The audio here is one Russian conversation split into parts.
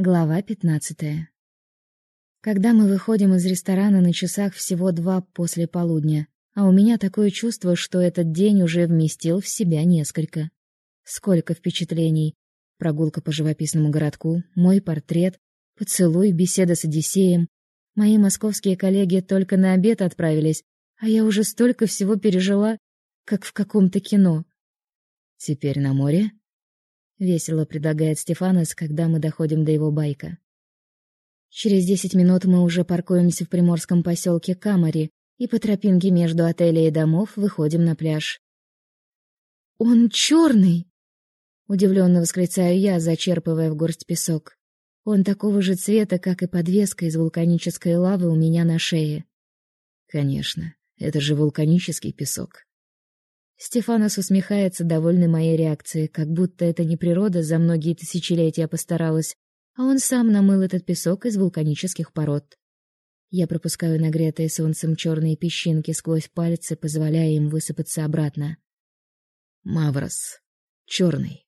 Глава пятнадцатая. Когда мы выходим из ресторана на часах всего два после полудня, а у меня такое чувство, что этот день уже вместил в себя несколько. Сколько впечатлений. Прогулка по живописному городку, мой портрет, поцелуй, беседа с Одиссеем. Мои московские коллеги только на обед отправились, а я уже столько всего пережила, как в каком-то кино. Теперь на море? Весело предлагает Стефанос, когда мы доходим до его байка. Через десять минут мы уже паркуемся в приморском поселке Камари и по тропинке между отелей и домов выходим на пляж. «Он черный!» — удивленно восклицаю я, зачерпывая в горсть песок. Он такого же цвета, как и подвеска из вулканической лавы у меня на шее. Конечно, это же вулканический песок. Стефанос усмехается, довольный моей реакцией, как будто это не природа за многие тысячелетия постаралась, а он сам намыл этот песок из вулканических пород. Я пропускаю нагретые солнцем черные песчинки сквозь пальцы, позволяя им высыпаться обратно. Маврос. Черный.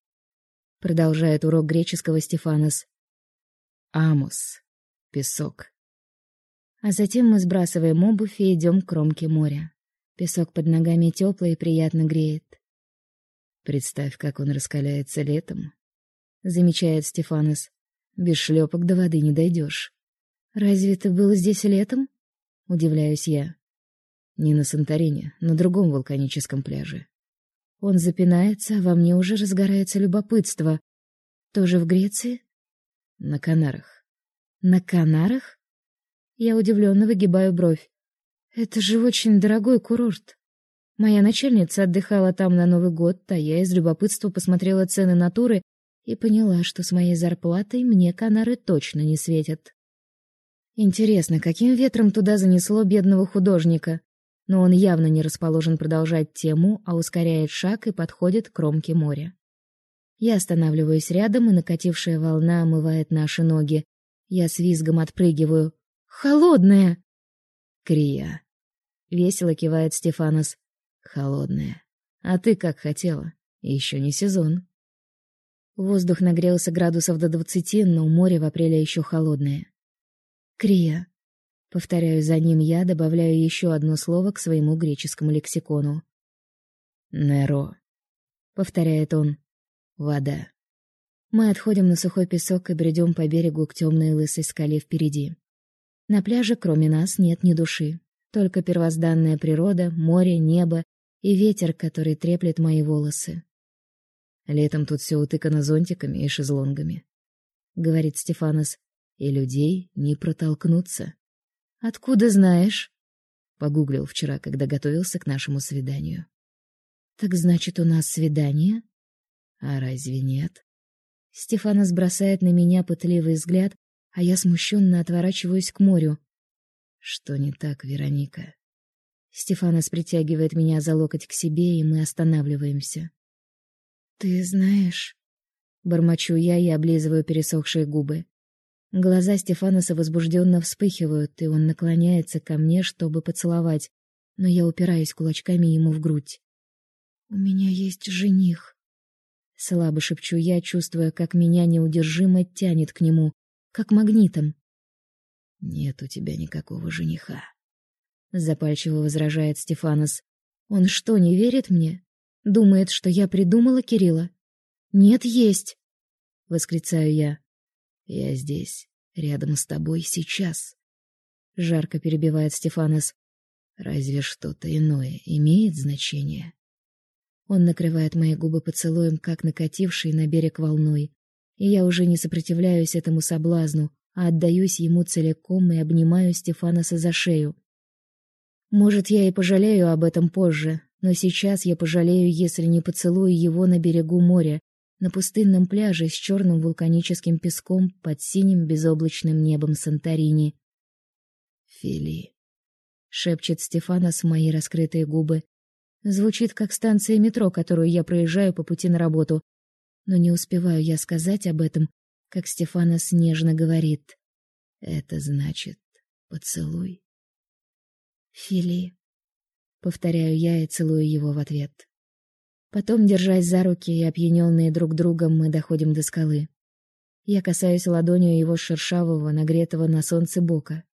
Продолжает урок греческого Стефанос. Амус. Песок. А затем мы сбрасываем обувь и идем к кромке моря. Песок под ногами теплый и приятно греет. Представь, как он раскаляется летом, замечает Стефанос. Без шлепок до воды не дойдешь. Разве ты был здесь летом? Удивляюсь я. Не на Санторине, на другом вулканическом пляже. Он запинается, а во мне уже разгорается любопытство. Тоже в Греции? На Канарах. На Канарах? Я удивленно выгибаю бровь. Это же очень дорогой курорт. Моя начальница отдыхала там на Новый год, а я из любопытства посмотрела цены на туры и поняла, что с моей зарплатой мне Канары точно не светят. Интересно, каким ветром туда занесло бедного художника? Но он явно не расположен продолжать тему, а ускоряет шаг и подходит к кромке моря. Я останавливаюсь рядом, и накатившая волна омывает наши ноги. Я с визгом отпрыгиваю. «Холодная!» Крия. Весело кивает Стефанос. Холодная. А ты как хотела. Еще не сезон. Воздух нагрелся градусов до двадцати, но море в апреле еще холодное. Крия. Повторяю за ним я, добавляю еще одно слово к своему греческому лексикону. Неро. Повторяет он. Вода. Мы отходим на сухой песок и бредем по берегу к темной лысой скале впереди. На пляже, кроме нас, нет ни души. Только первозданная природа, море, небо и ветер, который треплет мои волосы. Летом тут все утыкано зонтиками и шезлонгами, — говорит Стефанос, — и людей не протолкнуться. Откуда знаешь? Погуглил вчера, когда готовился к нашему свиданию. Так значит, у нас свидание? А разве нет? Стефанос бросает на меня пытливый взгляд, а я смущенно отворачиваюсь к морю. Что не так, Вероника? Стефанос притягивает меня за локоть к себе, и мы останавливаемся. Ты знаешь, бормочу я и облизываю пересохшие губы. Глаза Стефаноса возбужденно вспыхивают, и он наклоняется ко мне, чтобы поцеловать, но я упираюсь кулачками ему в грудь. У меня есть жених. Слабо шепчу я, чувствуя, как меня неудержимо тянет к нему, как магнитом. Нет у тебя никакого жениха, запальчиво возражает Стефанос. Он что, не верит мне? Думает, что я придумала Кирилла? Нет, есть, восклицаю я. Я здесь, рядом с тобой сейчас, жарко перебивает Стефанос. Разве что-то иное имеет значение? Он накрывает мои губы поцелуем, как накатившей на берег волной и я уже не сопротивляюсь этому соблазну, а отдаюсь ему целиком и обнимаю Стефаноса за шею. Может, я и пожалею об этом позже, но сейчас я пожалею, если не поцелую его на берегу моря, на пустынном пляже с черным вулканическим песком под синим безоблачным небом Санторини. «Фили», — шепчет Стефанос в мои раскрытые губы. Звучит, как станция метро, которую я проезжаю по пути на работу, но не успеваю я сказать об этом, как Стефана снежно говорит. Это значит поцелуй. Фили. Повторяю я и целую его в ответ. Потом, держась за руки и опьяненные друг другом, мы доходим до скалы. Я касаюсь ладонью его шершавого, нагретого на солнце бока.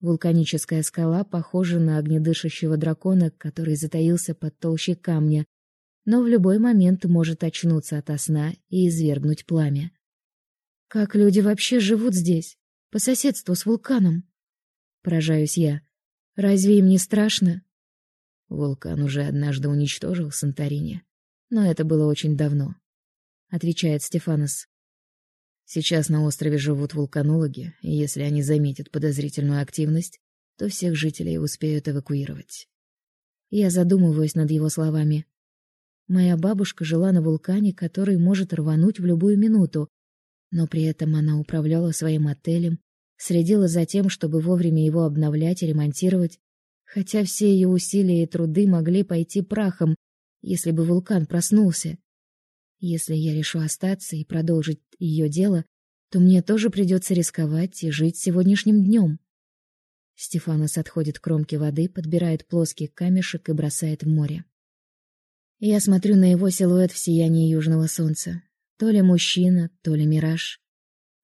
Вулканическая скала похожа на огнедышащего дракона, который затаился под толщей камня, но в любой момент может очнуться ото сна и извергнуть пламя. Как люди вообще живут здесь, по соседству с вулканом? Поражаюсь я. Разве им не страшно? Вулкан уже однажды уничтожил Санторини, но это было очень давно, отвечает Стефанос. Сейчас на острове живут вулканологи, и если они заметят подозрительную активность, то всех жителей успеют эвакуировать. Я задумываюсь над его словами. Моя бабушка жила на вулкане, который может рвануть в любую минуту, но при этом она управляла своим отелем, следила за тем, чтобы вовремя его обновлять и ремонтировать, хотя все ее усилия и труды могли пойти прахом, если бы вулкан проснулся. Если я решу остаться и продолжить ее дело, то мне тоже придется рисковать и жить сегодняшним днем. Стефанос отходит к кромке воды, подбирает плоский камешек и бросает в море. Я смотрю на его силуэт в сиянии южного солнца. То ли мужчина, то ли мираж.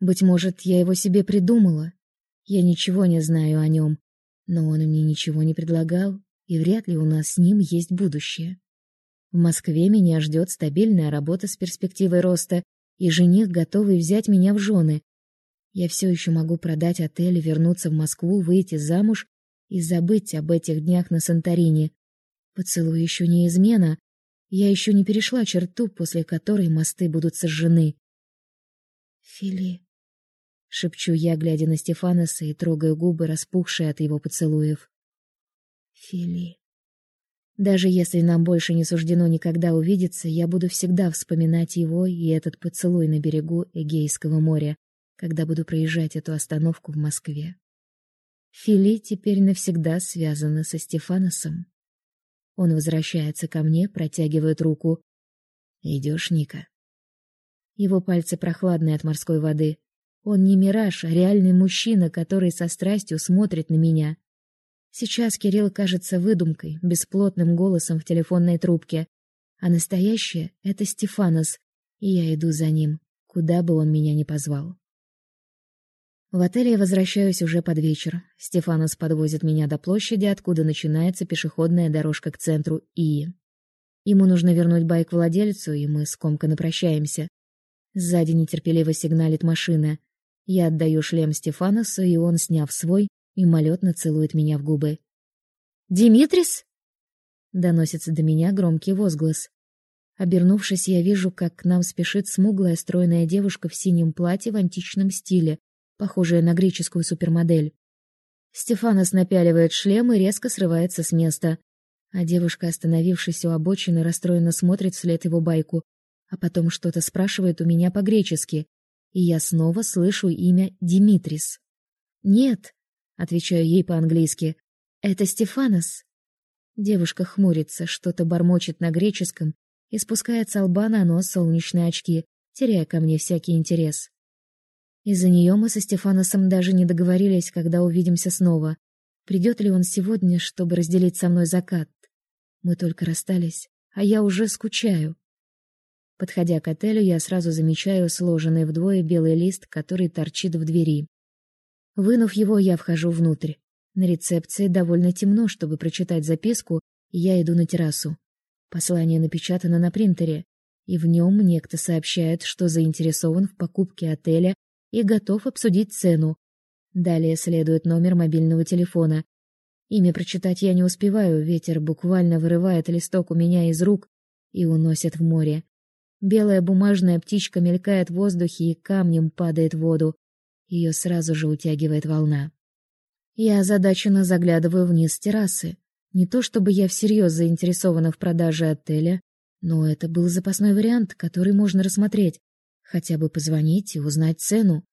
Быть может, я его себе придумала. Я ничего не знаю о нем, но он мне ничего не предлагал, и вряд ли у нас с ним есть будущее. В Москве меня ждет стабильная работа с перспективой роста и жених, готовый взять меня в жены. Я все еще могу продать отель, вернуться в Москву, выйти замуж и забыть об этих днях на Санторини. Поцелуй еще не измена. Я еще не перешла черту, после которой мосты будут сожжены. Фили, шепчу я, глядя на Стефаноса и трогая губы, распухшие от его поцелуев. Фили. Даже если нам больше не суждено никогда увидеться, я буду всегда вспоминать его и этот поцелуй на берегу Эгейского моря, когда буду проезжать эту остановку в Москве. Фили теперь навсегда связана со Стефаносом. Он возвращается ко мне, протягивает руку. «Идешь, Ника?» Его пальцы прохладные от морской воды. Он не мираж, а реальный мужчина, который со страстью смотрит на меня. Сейчас Кирилл кажется выдумкой, бесплотным голосом в телефонной трубке, а настоящее — это Стефанос, и я иду за ним, куда бы он меня ни позвал. В отеле я возвращаюсь уже под вечер. Стефанос подвозит меня до площади, откуда начинается пешеходная дорожка к центру Ии. Ему нужно вернуть байк владельцу, и мы скомканно прощаемся. Сзади нетерпеливо сигналит машина. Я отдаю шлем Стефаносу, и он, сняв свой, мимолетно целует меня в губы. «Димитрис?» Доносится до меня громкий возглас. Обернувшись, я вижу, как к нам спешит смуглая стройная девушка в синем платье в античном стиле, похожая на греческую супермодель. Стефанос напяливает шлем и резко срывается с места, а девушка, остановившись у обочины, расстроенно смотрит вслед его байку, а потом что-то спрашивает у меня по-гречески, и я снова слышу имя Димитрис. Нет, Отвечаю ей по-английски. «Это Стефанос». Девушка хмурится, что-то бормочет на греческом и спускает с лба на нос солнечные очки, теряя ко мне всякий интерес. Из-за нее мы со Стефаносом даже не договорились, когда увидимся снова. Придет ли он сегодня, чтобы разделить со мной закат? Мы только расстались, а я уже скучаю. Подходя к отелю, я сразу замечаю сложенный вдвое белый лист, который торчит в двери. Вынув его, я вхожу внутрь. На рецепции довольно темно, чтобы прочитать записку, и я иду на террасу. Послание напечатано на принтере, и в нем некто сообщает, что заинтересован в покупке отеля и готов обсудить цену. Далее следует номер мобильного телефона. Имя прочитать я не успеваю, ветер буквально вырывает листок у меня из рук и уносит в море. Белая бумажная птичка мелькает в воздухе и камнем падает в воду. Ее сразу же утягивает волна. Я озадаченно заглядываю вниз террасы. Не то чтобы я всерьез заинтересована в продаже отеля, но это был запасной вариант, который можно рассмотреть. Хотя бы позвонить и узнать цену.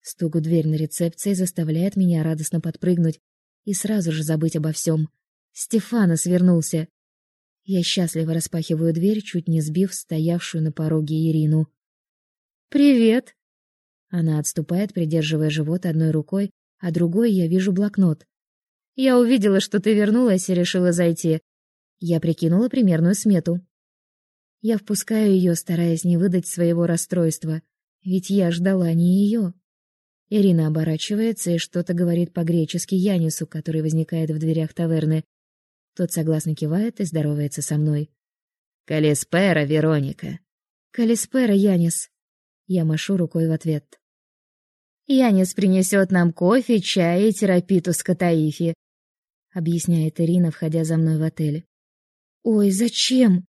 Стук в дверь на рецепции заставляет меня радостно подпрыгнуть и сразу же забыть обо всем. Стефана свернулся. Я счастливо распахиваю дверь, чуть не сбив стоявшую на пороге Ирину. «Привет!» Она отступает, придерживая живот одной рукой, а другой я вижу блокнот. Я увидела, что ты вернулась и решила зайти. Я прикинула примерную смету. Я впускаю ее, стараясь не выдать своего расстройства. Ведь я ждала не ее. Ирина оборачивается и что-то говорит по-гречески Янису, который возникает в дверях таверны. Тот согласно кивает и здоровается со мной. «Калиспера, Вероника!» «Калиспера, Янис!» Я машу рукой в ответ. «Янис принесет нам кофе, чай и терапиту с Катаифи», — объясняет Ирина, входя за мной в отель. «Ой, зачем?» —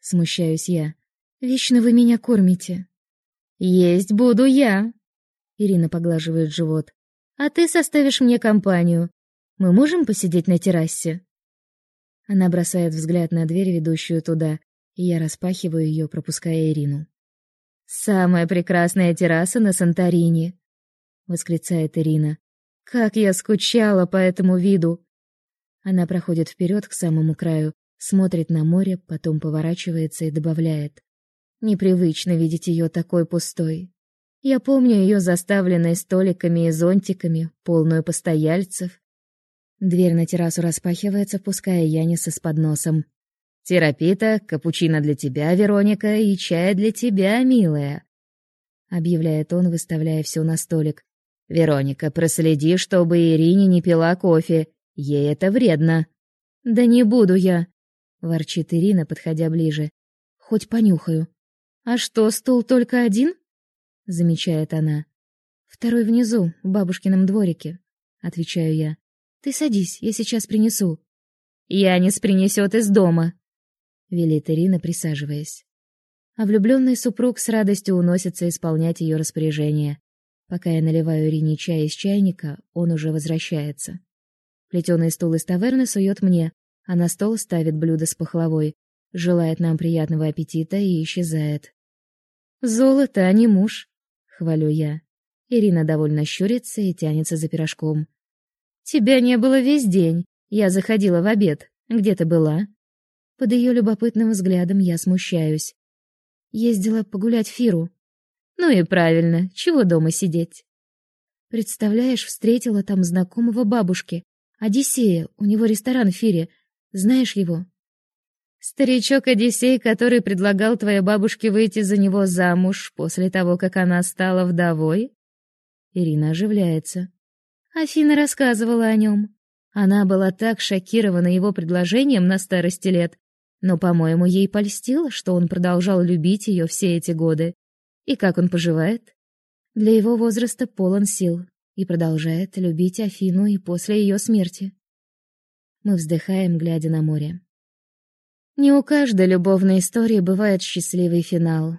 смущаюсь я. «Вечно вы меня кормите». «Есть буду я», — Ирина поглаживает живот. «А ты составишь мне компанию. Мы можем посидеть на террасе?» Она бросает взгляд на дверь, ведущую туда, и я распахиваю ее, пропуская Ирину. «Самая прекрасная терраса на Санторини!» — восклицает Ирина. «Как я скучала по этому виду!» Она проходит вперед к самому краю, смотрит на море, потом поворачивается и добавляет. Непривычно видеть ее такой пустой. Я помню ее заставленной столиками и зонтиками, полную постояльцев. Дверь на террасу распахивается, пуская Яниса с подносом. «Терапита, капучино для тебя, Вероника, и чай для тебя, милая», — объявляет он, выставляя все на столик. «Вероника, проследи, чтобы Ирине не пила кофе. Ей это вредно». «Да не буду я», — ворчит Ирина, подходя ближе. «Хоть понюхаю». «А что, стул только один?» — замечает она. «Второй внизу, в бабушкином дворике», — отвечаю я. «Ты садись, я сейчас принесу». «Янис принесет из дома», — велит Ирина, присаживаясь. А влюбленный супруг с радостью уносится исполнять ее распоряжение. Пока я наливаю Ирине чай из чайника, он уже возвращается. Плетеный стул из таверны сует мне, а на стол ставит блюдо с пахлавой, желает нам приятного аппетита и исчезает. «Золото, а не муж», — хвалю я. Ирина довольно щурится и тянется за пирожком. «Тебя не было весь день. Я заходила в обед. Где ты была?» Под ее любопытным взглядом я смущаюсь. Ездила погулять Фиру. «Ну и правильно. Чего дома сидеть?» «Представляешь, встретила там знакомого бабушки. Одиссея, у него ресторан в Фире. Знаешь его?» Старичок Одиссей, который предлагал твоей бабушке выйти за него замуж после того, как она стала вдовой? Ирина оживляется. Афина рассказывала о нем. Она была так шокирована его предложением на старости лет, но, по-моему, ей польстило, что он продолжал любить ее все эти годы. И как он поживает? Для его возраста полон сил и продолжает любить Афину и после ее смерти. Мы вздыхаем, глядя на море. Не у каждой любовной истории бывает счастливый финал,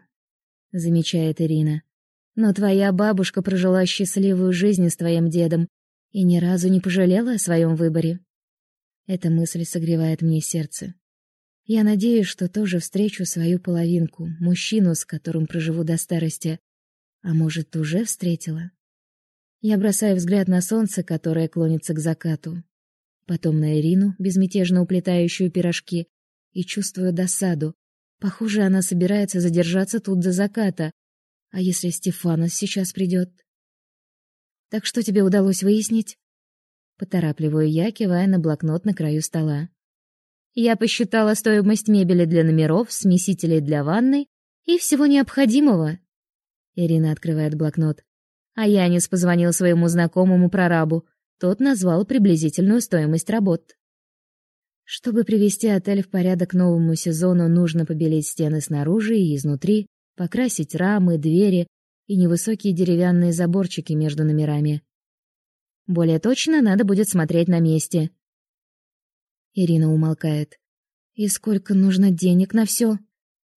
замечает Ирина. Но твоя бабушка прожила счастливую жизнь с твоим дедом и ни разу не пожалела о своем выборе. Эта мысль согревает мне сердце. Я надеюсь, что тоже встречу свою половинку, мужчину, с которым проживу до старости. А может, уже встретила? Я бросаю взгляд на солнце, которое клонится к закату. Потом на Ирину, безмятежно уплетающую пирожки, и чувствую досаду. Похоже, она собирается задержаться тут до заката. А если Стефанос сейчас придет? Так что тебе удалось выяснить? Поторапливаю я, кивая на блокнот на краю стола. Я посчитала стоимость мебели для номеров, смесителей для ванной и всего необходимого. Ирина открывает блокнот. А Янис позвонил своему знакомому прорабу. Тот назвал приблизительную стоимость работ. Чтобы привести отель в порядок новому сезону, нужно побелить стены снаружи и изнутри, покрасить рамы, двери и невысокие деревянные заборчики между номерами. Более точно надо будет смотреть на месте. Ирина умолкает. «И сколько нужно денег на все?»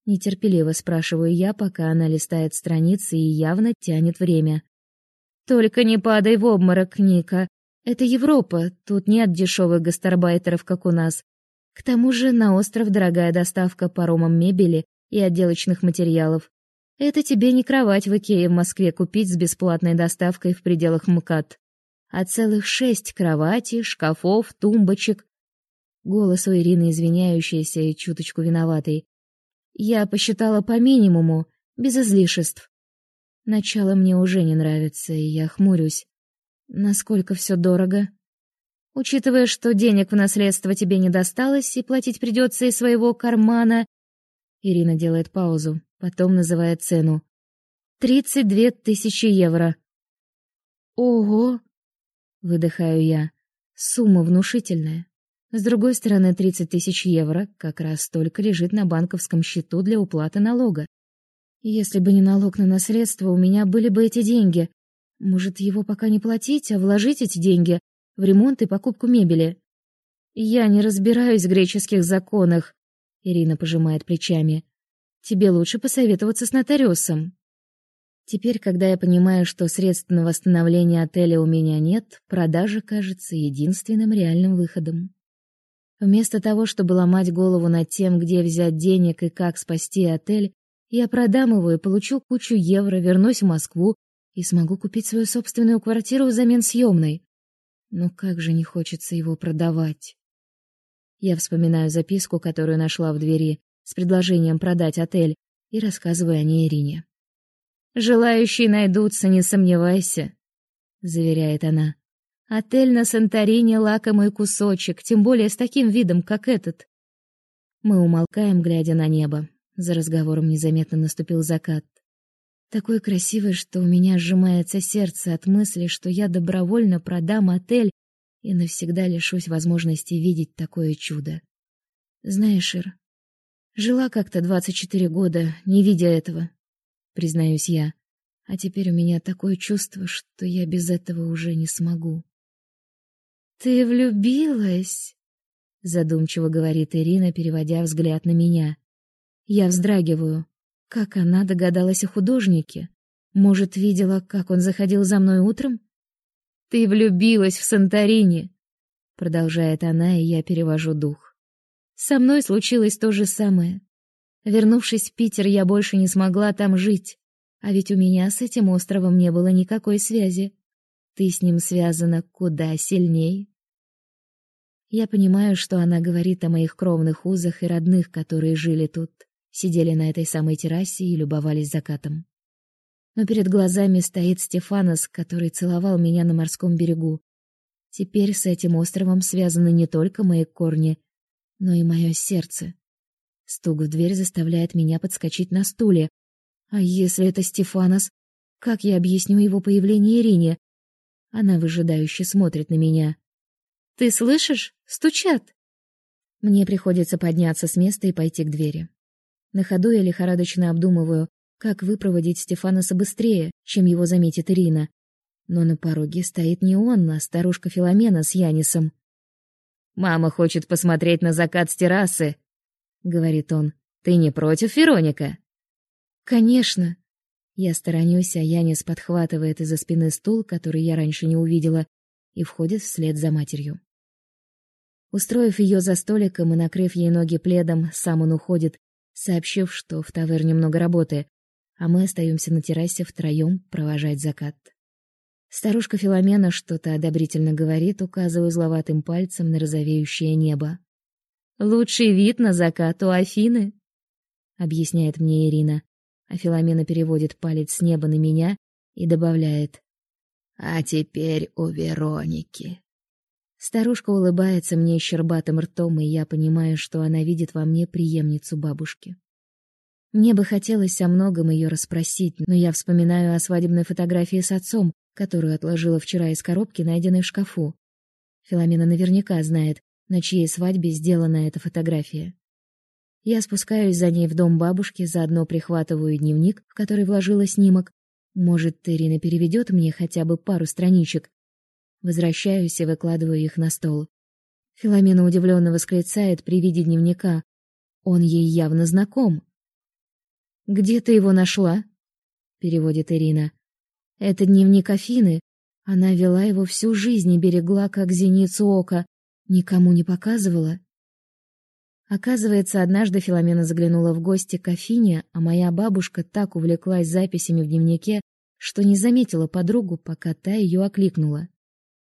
Нетерпеливо спрашиваю я, пока она листает страницы и явно тянет время. «Только не падай в обморок, Ника. Это Европа, тут нет дешевых гастарбайтеров, как у нас. К тому же на остров дорогая доставка паромом мебели и отделочных материалов. Это тебе не кровать в Икее в Москве купить с бесплатной доставкой в пределах МКАД, а целых шесть кроватей, шкафов, тумбочек. Голос у Ирины извиняющийся и чуточку виноватый. Я посчитала по минимуму, без излишеств. Начало мне уже не нравится, и я хмурюсь. Насколько все дорого? Учитывая, что денег в наследство тебе не досталось и платить придется из своего кармана. Ирина делает паузу, потом называет цену. Тридцать две тысячи евро. Ого! Выдыхаю я. Сумма внушительная. С другой стороны, тридцать тысяч евро как раз столько лежит на банковском счету для уплаты налога. Если бы не налог на наследство, у меня были бы эти деньги. Может, его пока не платить, а вложить эти деньги в ремонт и покупку мебели? Я не разбираюсь в греческих законах. Ирина пожимает плечами. Тебе лучше посоветоваться с нотариусом. Теперь, когда я понимаю, что средств на восстановление отеля у меня нет, продажа кажется единственным реальным выходом. Вместо того, чтобы ломать голову над тем, где взять денег и как спасти отель, я продам его и получу кучу евро, вернусь в Москву и смогу купить свою собственную квартиру взамен съемной. Но как же не хочется его продавать. Я вспоминаю записку, которую нашла в двери, с предложением продать отель, и рассказываю о ней Ирине. «Желающие найдутся, не сомневайся», — заверяет она. «Отель на Санторини — лакомый кусочек, тем более с таким видом, как этот». Мы умолкаем, глядя на небо. За разговором незаметно наступил закат. Такой красивый, что у меня сжимается сердце от мысли, что я добровольно продам отель и навсегда лишусь возможности видеть такое чудо. Знаешь, Ир, жила как-то двадцать четыре года, не видя этого, признаюсь я. А теперь у меня такое чувство, что я без этого уже не смогу. Ты влюбилась? задумчиво говорит Ирина, переводя взгляд на меня. Я вздрагиваю. Как она догадалась о художнике? Может, видела, как он заходил за мной утром? Ты влюбилась в Санторини, продолжает она, и я перевожу дух. Со мной случилось то же самое. Вернувшись в Питер, я больше не смогла там жить, а ведь у меня с этим островом не было никакой связи. Ты с ним связана куда сильнее. Я понимаю, что она говорит о моих кровных узах и родных, которые жили тут сидели на этой самой террасе и любовались закатом. Но перед глазами стоит Стефанос, который целовал меня на морском берегу. Теперь с этим островом связаны не только мои корни, но и мое сердце. Стук в дверь заставляет меня подскочить на стуле. А если это Стефанос, как я объясню его появление Ирине? Она выжидающе смотрит на меня. Ты слышишь? Стучат. Мне приходится подняться с места и пойти к двери. На ходу я лихорадочно обдумываю, как выпроводить Стефаноса быстрее, чем его заметит Ирина. Но на пороге стоит не он, а старушка Филомена с Янисом. «Мама хочет посмотреть на закат с террасы», — говорит он. «Ты не против, Вероника?» «Конечно». Я сторонюсь, а Янис подхватывает из-за спины стул, который я раньше не увидела, и входит вслед за матерью. Устроив ее за столиком и накрыв ей ноги пледом, сам он уходит, сообщив, что в таверне много работы, а мы остаемся на террасе втроем провожать закат. Старушка Филомена что-то одобрительно говорит, указывая зловатым пальцем на розовеющее небо. «Лучший вид на закат у Афины», — объясняет мне Ирина, а Филомена переводит палец с неба на меня и добавляет. «А теперь у Вероники». Старушка улыбается мне щербатым ртом, и я понимаю, что она видит во мне преемницу бабушки. Мне бы хотелось о многом ее расспросить, но я вспоминаю о свадебной фотографии с отцом, которую отложила вчера из коробки, найденной в шкафу. Филомена наверняка знает, на чьей свадьбе сделана эта фотография. Я спускаюсь за ней в дом бабушки, заодно прихватываю дневник, в который вложила снимок. Может, Ирина переведет мне хотя бы пару страничек, Возвращаюсь и выкладываю их на стол. Филомена удивленно восклицает при виде дневника. Он ей явно знаком. «Где ты его нашла?» — переводит Ирина. «Это дневник Афины. Она вела его всю жизнь и берегла, как зеницу ока. Никому не показывала». Оказывается, однажды Филомена заглянула в гости к Афине, а моя бабушка так увлеклась записями в дневнике, что не заметила подругу, пока та ее окликнула.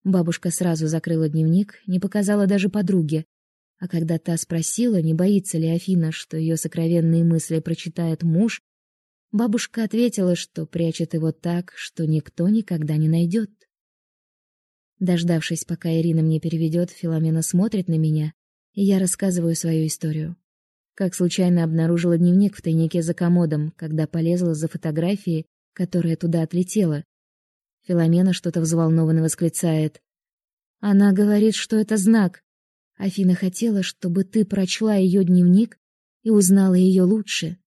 Бабушка сразу закрыла дневник, не показала даже подруге. А когда та спросила, не боится ли Афина, что ее сокровенные мысли прочитает муж, бабушка ответила, что прячет его так, что никто никогда не найдет. Дождавшись, пока Ирина мне переведет, Филомена смотрит на меня, и я рассказываю свою историю. Как случайно обнаружила дневник в тайнике за комодом, когда полезла за фотографией которая туда отлетела. Филомена что-то взволнованно восклицает. Она говорит, что это знак. Афина хотела, чтобы ты прочла ее дневник и узнала ее лучше.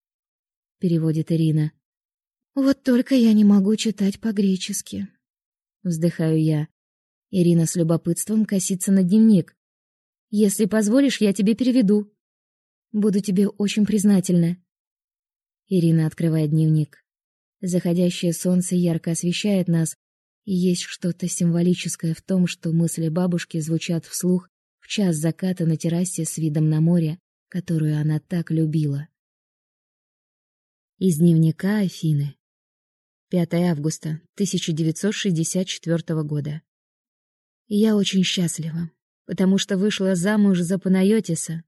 Переводит Ирина. Вот только я не могу читать по-гречески. Вздыхаю я. Ирина с любопытством косится на дневник. Если позволишь, я тебе переведу. Буду тебе очень признательна. Ирина открывает дневник. Заходящее солнце ярко освещает нас, есть что-то символическое в том, что мысли бабушки звучат вслух в час заката на террасе с видом на море, которую она так любила. Из дневника Афины. 5 августа 1964 года. Я очень счастлива, потому что вышла замуж за Панайотиса.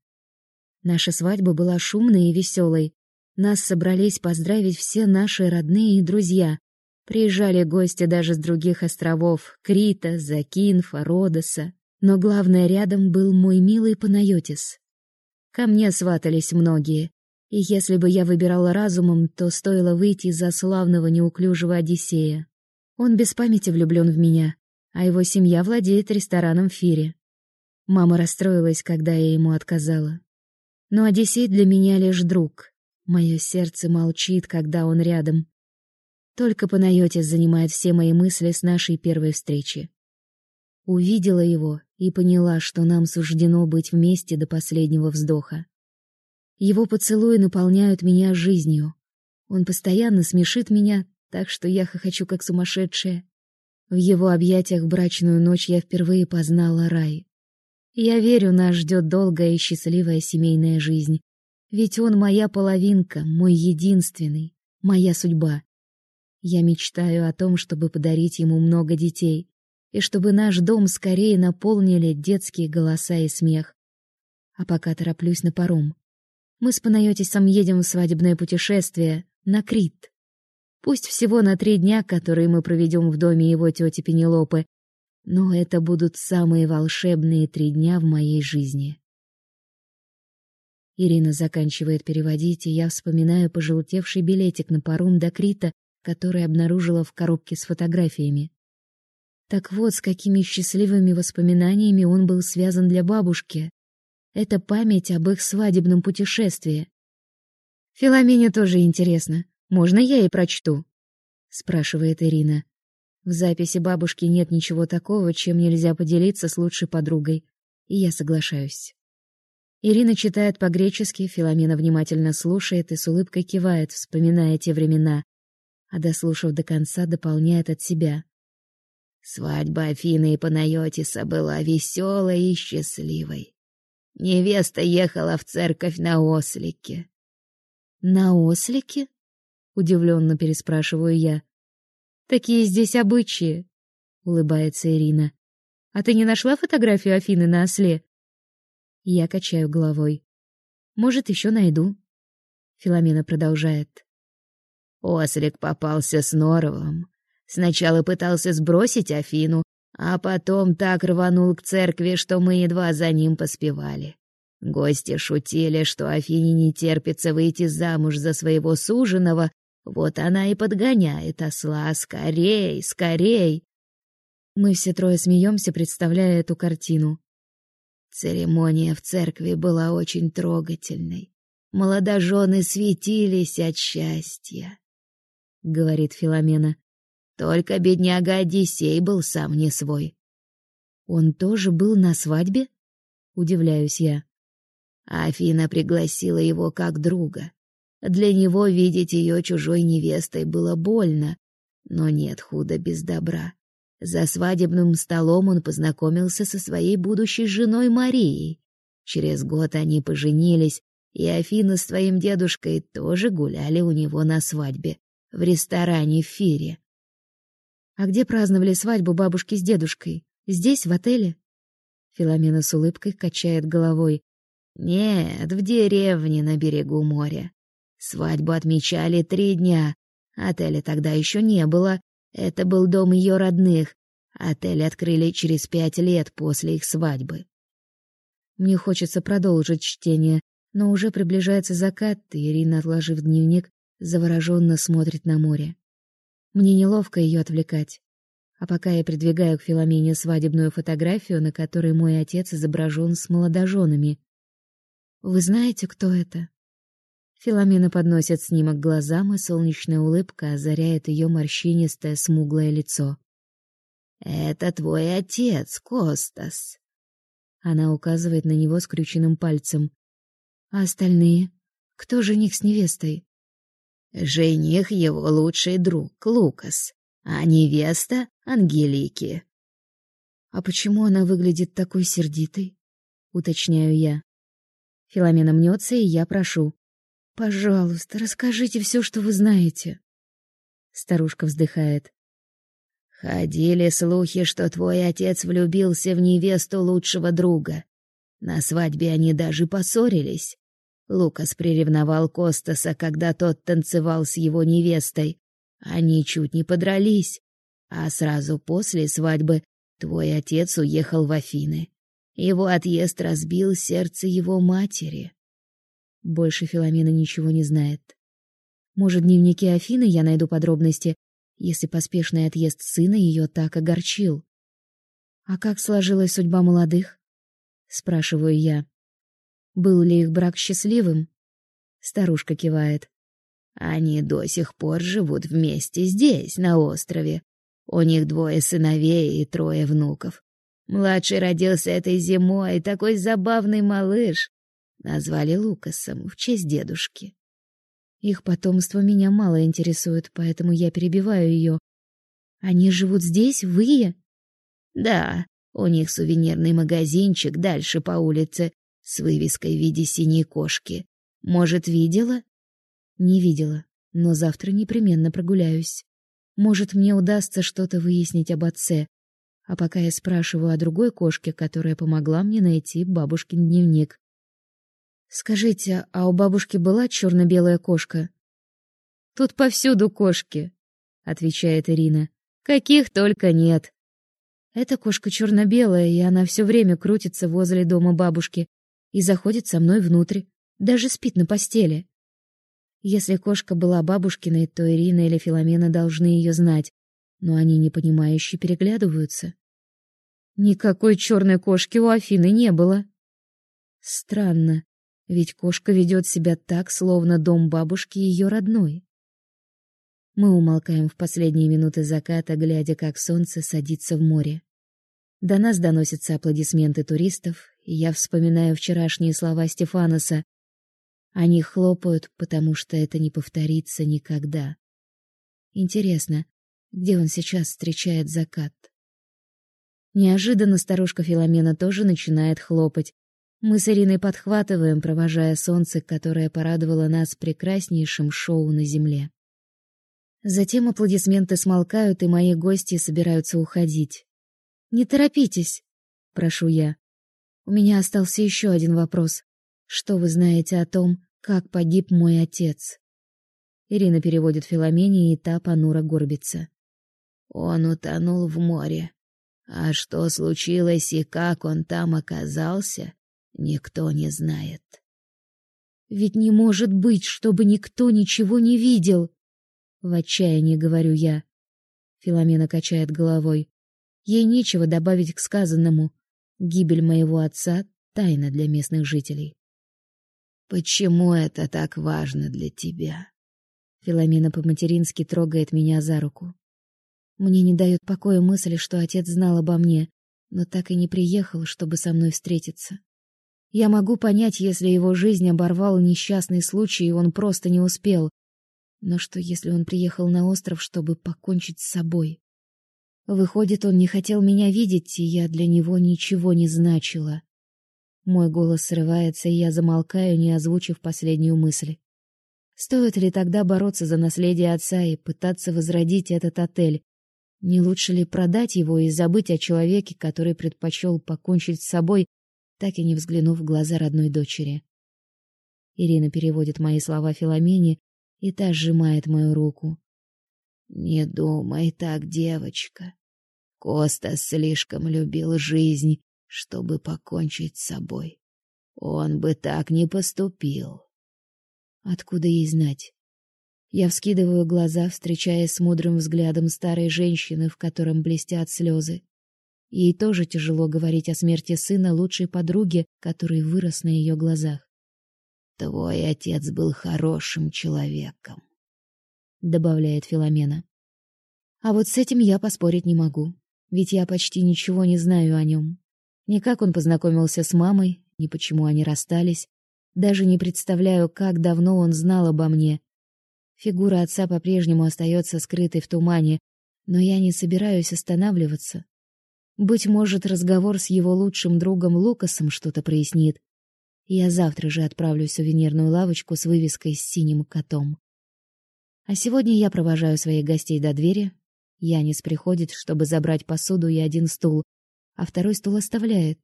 Наша свадьба была шумной и веселой. Нас собрались поздравить все наши родные и друзья. Приезжали гости даже с других островов — Крита, Закинфа, Родоса. Но главное, рядом был мой милый Панайотис. Ко мне сватались многие, и если бы я выбирала разумом, то стоило выйти за славного неуклюжего Одиссея. Он без памяти влюблен в меня, а его семья владеет рестораном Фире. Мама расстроилась, когда я ему отказала. Но Одиссей для меня лишь друг. Мое сердце молчит, когда он рядом. Только Панайотис занимает все мои мысли с нашей первой встречи. Увидела его и поняла, что нам суждено быть вместе до последнего вздоха. Его поцелуи наполняют меня жизнью. Он постоянно смешит меня, так что я хохочу как сумасшедшая. В его объятиях брачную ночь я впервые познала рай. Я верю, нас ждет долгая и счастливая семейная жизнь. Ведь он моя половинка, мой единственный, моя судьба. Я мечтаю о том, чтобы подарить ему много детей, и чтобы наш дом скорее наполнили детские голоса и смех. А пока тороплюсь на паром. Мы с Панайотисом едем в свадебное путешествие на Крит. Пусть всего на три дня, которые мы проведем в доме его тети Пенелопы, но это будут самые волшебные три дня в моей жизни. Ирина заканчивает переводить, и я вспоминаю пожелтевший билетик на паром до Крита, который обнаружила в коробке с фотографиями. Так вот, с какими счастливыми воспоминаниями он был связан для бабушки. Это память об их свадебном путешествии. Филомене тоже интересно. Можно я и прочту? спрашивает Ирина. В записи бабушки нет ничего такого, чем нельзя поделиться с лучшей подругой, и я соглашаюсь. Ирина читает по-гречески, Филомена внимательно слушает и с улыбкой кивает, вспоминая те времена, а дослушав до конца, дополняет от себя. Свадьба Афины и Панайотиса была веселой и счастливой. Невеста ехала в церковь на ослике. На ослике? Удивленно переспрашиваю я. Такие здесь обычаи, улыбается Ирина. А ты не нашла фотографию Афины на осле? Я качаю головой. Может, еще найду. Филомена продолжает. Ослик попался с Норовым. Сначала пытался сбросить Афину, а потом так рванул к церкви, что мы едва за ним поспевали. Гости шутили, что Афине не терпится выйти замуж за своего суженого, вот она и подгоняет осла. Скорей, скорей! Мы все трое смеемся, представляя эту картину. Церемония в церкви была очень трогательной. Молодожены светились от счастья, — говорит Филомена. Только бедняга Одиссей был сам не свой. Он тоже был на свадьбе? Удивляюсь я. Афина пригласила его как друга. Для него видеть ее чужой невестой было больно, но нет худа без добра. За свадебным столом он познакомился со своей будущей женой Марией. Через год они поженились, и Афина с твоим дедушкой тоже гуляли у него на свадьбе в ресторане в Фире. А где праздновали свадьбу бабушки с дедушкой? Здесь, в отеле? Филомена с улыбкой качает головой. Нет, в деревне на берегу моря. Свадьбу отмечали три дня. Отеля тогда еще не было. Это был дом ее родных. Отель открыли через пять лет после их свадьбы. Мне хочется продолжить чтение, но уже приближается закат, и Ирина, отложив дневник, завороженно смотрит на море. Мне неловко ее отвлекать. А пока я придвигаю к Филомене свадебную фотографию, на которой мой отец изображен с молодоженами. Вы знаете, кто это? Филомена подносит снимок глазам, и солнечная улыбка озаряет ее морщинистое смуглое лицо. «Это твой отец, Костас!» Она указывает на него скрюченным пальцем. «А остальные? Кто жених с невестой?» «Жених его лучший друг, Лукас, а невеста — Ангелики». «А почему она выглядит такой сердитой?» — уточняю я. Филомена мнется, и я прошу. Пожалуйста, расскажите все, что вы знаете. Старушка вздыхает. Ходили слухи, что твой отец влюбился в невесту лучшего друга. На свадьбе они даже поссорились. Лукас приревновал Костаса, когда тот танцевал с его невестой. Они чуть не подрались. А сразу после свадьбы твой отец уехал в Афины. Его отъезд разбил сердце его матери. Больше Филомена ничего не знает. Может, в дневнике Афины я найду подробности, если поспешный отъезд сына ее так огорчил. А как сложилась судьба молодых? спрашиваю я. Был ли их брак счастливым? Старушка кивает. Они до сих пор живут вместе здесь, на острове. У них двое сыновей и трое внуков. Младший родился этой зимой, такой забавный малыш. Назвали Лукасом в честь дедушки. Их потомство меня мало интересует, поэтому я перебиваю ее. Они живут здесь, в Ие? Да, у них сувенирный магазинчик дальше по улице с вывеской в виде синей кошки. Может, видела? Не видела, но завтра непременно прогуляюсь. Может, мне удастся что-то выяснить об отце. А пока я спрашиваю о другой кошке, которая помогла мне найти бабушкин дневник. Скажите, а у бабушки была черно-белая кошка? Тут повсюду кошки, отвечает Ирина. Каких только нет. Эта кошка черно-белая, и она все время крутится возле дома бабушки и заходит со мной внутрь, даже спит на постели. Если кошка была бабушкиной, то Ирина или Филомена должны ее знать, но они непонимающе переглядываются. Никакой черной кошки у Афины не было. Странно. Ведь кошка ведет себя так, словно дом бабушки ее родной. Мы умолкаем в последние минуты заката, глядя, как солнце садится в море. До нас доносятся аплодисменты туристов, я вспоминаю вчерашние слова Стефаноса. Они хлопают, потому что это не повторится никогда. Интересно, где он сейчас встречает закат? Неожиданно старушка Филомена тоже начинает хлопать, мы с Ириной подхватываем, провожая солнце, которое порадовало нас прекраснейшим шоу на земле. Затем аплодисменты смолкают, и мои гости собираются уходить. «Не торопитесь», — прошу я. «У меня остался еще один вопрос. Что вы знаете о том, как погиб мой отец?» Ирина переводит Филомене, и та понуро горбится. «Он утонул в море. А что случилось и как он там оказался, Никто не знает. Ведь не может быть, чтобы никто ничего не видел. В отчаянии говорю я. Филомена качает головой. Ей нечего добавить к сказанному. Гибель моего отца тайна для местных жителей. Почему это так важно для тебя? Филомена по-матерински трогает меня за руку. Мне не дает покоя мысль, что отец знал обо мне, но так и не приехал, чтобы со мной встретиться. Я могу понять, если его жизнь оборвал несчастный случай, и он просто не успел. Но что, если он приехал на остров, чтобы покончить с собой? Выходит, он не хотел меня видеть, и я для него ничего не значила. Мой голос срывается, и я замолкаю, не озвучив последнюю мысль. Стоит ли тогда бороться за наследие отца и пытаться возродить этот отель? Не лучше ли продать его и забыть о человеке, который предпочел покончить с собой, так и не взглянув в глаза родной дочери. Ирина переводит мои слова Филомене, и та сжимает мою руку. Не думай так, девочка. Коста слишком любил жизнь, чтобы покончить с собой. Он бы так не поступил. Откуда ей знать? Я вскидываю глаза, встречаясь с мудрым взглядом старой женщины, в котором блестят слезы. Ей тоже тяжело говорить о смерти сына лучшей подруги, который вырос на ее глазах. Твой отец был хорошим человеком, добавляет Филомена. А вот с этим я поспорить не могу, ведь я почти ничего не знаю о нем. Ни как он познакомился с мамой, ни почему они расстались. Даже не представляю, как давно он знал обо мне. Фигура отца по-прежнему остается скрытой в тумане, но я не собираюсь останавливаться. Быть может, разговор с его лучшим другом Лукасом что-то прояснит. Я завтра же отправлюсь в сувенирную лавочку с вывеской с синим котом. А сегодня я провожаю своих гостей до двери. Янис приходит, чтобы забрать посуду и один стул, а второй стул оставляет.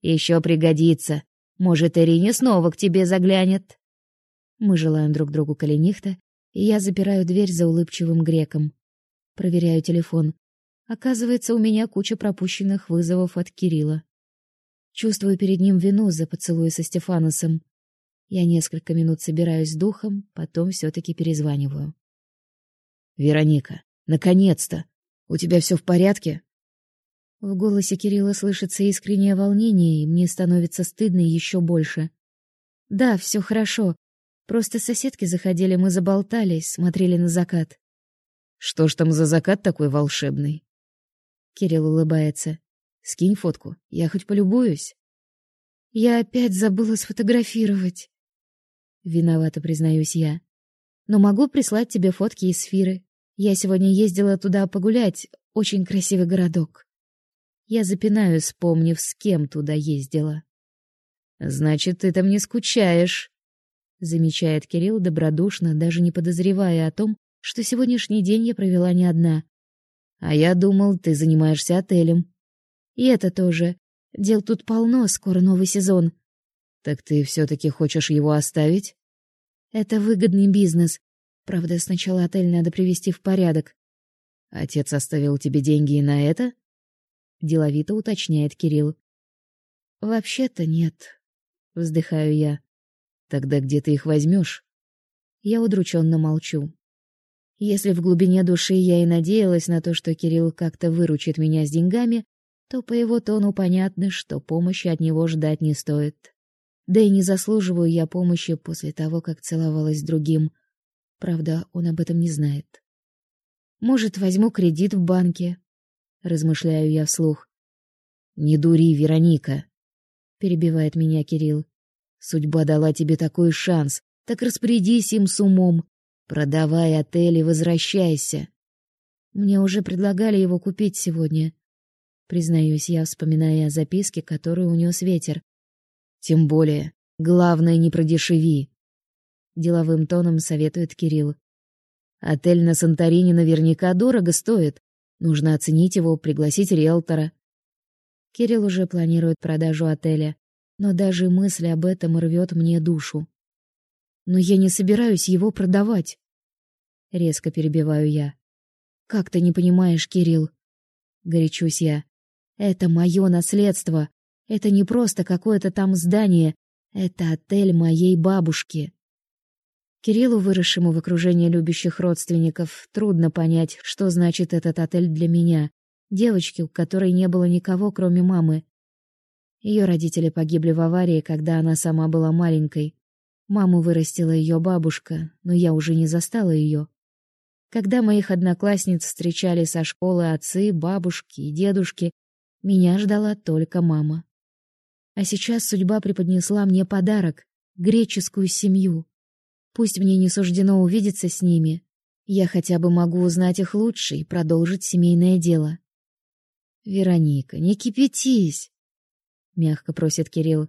Еще пригодится. Может, Ирине снова к тебе заглянет. Мы желаем друг другу коленихта, и я запираю дверь за улыбчивым греком. Проверяю телефон. Оказывается, у меня куча пропущенных вызовов от Кирилла. Чувствую перед ним вину за поцелуй со Стефаносом. Я несколько минут собираюсь с духом, потом все-таки перезваниваю. «Вероника, наконец-то! У тебя все в порядке?» В голосе Кирилла слышится искреннее волнение, и мне становится стыдно еще больше. «Да, все хорошо. Просто соседки заходили, мы заболтались, смотрели на закат». «Что ж там за закат такой волшебный?» Кирилл улыбается. «Скинь фотку, я хоть полюбуюсь». «Я опять забыла сфотографировать». Виновата, признаюсь я. «Но могу прислать тебе фотки из Сфиры. Я сегодня ездила туда погулять, очень красивый городок». Я запинаюсь, вспомнив, с кем туда ездила. «Значит, ты там не скучаешь», — замечает Кирилл добродушно, даже не подозревая о том, что сегодняшний день я провела не одна. «А я думал, ты занимаешься отелем». «И это тоже. Дел тут полно, скоро новый сезон». «Так ты все-таки хочешь его оставить?» «Это выгодный бизнес. Правда, сначала отель надо привести в порядок». «Отец оставил тебе деньги и на это?» деловито уточняет Кирилл. Вообще-то нет, вздыхаю я. Тогда где ты их возьмешь? Я удрученно молчу. Если в глубине души я и надеялась на то, что Кирилл как-то выручит меня с деньгами, то по его тону понятно, что помощи от него ждать не стоит. Да и не заслуживаю я помощи после того, как целовалась с другим. Правда, он об этом не знает. Может, возьму кредит в банке, размышляю я вслух. Не дури, Вероника, перебивает меня Кирилл. Судьба дала тебе такой шанс, так распорядись им с умом. Продавай отель и возвращайся. Мне уже предлагали его купить сегодня. Признаюсь я, вспоминая о записке, которую унес ветер. Тем более, главное, не продешеви. Деловым тоном советует Кирилл. Отель на Санторини наверняка дорого стоит, Нужно оценить его, пригласить риэлтора. Кирилл уже планирует продажу отеля, но даже мысль об этом рвет мне душу. Но я не собираюсь его продавать. Резко перебиваю я. Как ты не понимаешь, Кирилл? Горячусь я. Это мое наследство. Это не просто какое-то там здание. Это отель моей бабушки. Кириллу, выросшему в окружении любящих родственников, трудно понять, что значит этот отель для меня, девочки, у которой не было никого, кроме мамы. Ее родители погибли в аварии, когда она сама была маленькой. Маму вырастила ее бабушка, но я уже не застала ее. Когда моих одноклассниц встречали со школы отцы, бабушки и дедушки, меня ждала только мама. А сейчас судьба преподнесла мне подарок — греческую семью. Пусть мне не суждено увидеться с ними, я хотя бы могу узнать их лучше и продолжить семейное дело. Вероника, не кипятись, мягко просит Кирилл.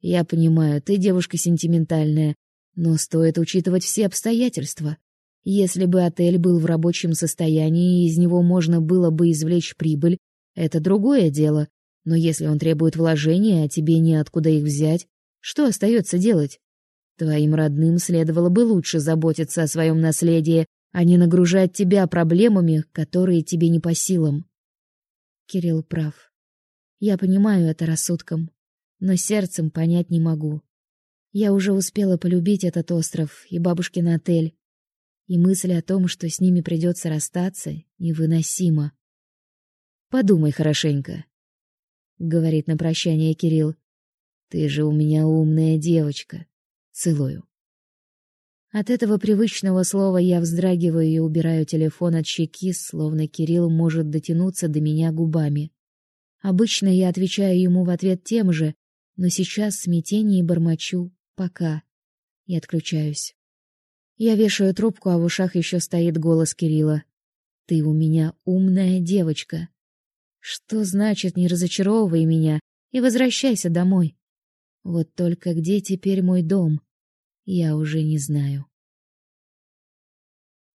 Я понимаю, ты девушка сентиментальная, но стоит учитывать все обстоятельства. Если бы отель был в рабочем состоянии и из него можно было бы извлечь прибыль, это другое дело. Но если он требует вложения, а тебе неоткуда их взять, что остается делать? Твоим родным следовало бы лучше заботиться о своем наследии, а не нагружать тебя проблемами, которые тебе не по силам. Кирилл прав. Я понимаю это рассудком, но сердцем понять не могу. Я уже успела полюбить этот остров и бабушкин отель. и мысль о том, что с ними придется расстаться, невыносима. Подумай хорошенько, говорит на прощание Кирилл. Ты же у меня умная девочка. Целую. От этого привычного слова я вздрагиваю и убираю телефон от щеки, словно Кирилл может дотянуться до меня губами. Обычно я отвечаю ему в ответ тем же, но сейчас в смятении бормочу «пока» и отключаюсь. Я вешаю трубку, а в ушах еще стоит голос Кирилла. «Ты у меня умная девочка». Что значит «не разочаровывай меня» и возвращайся домой? Вот только где теперь мой дом? Я уже не знаю.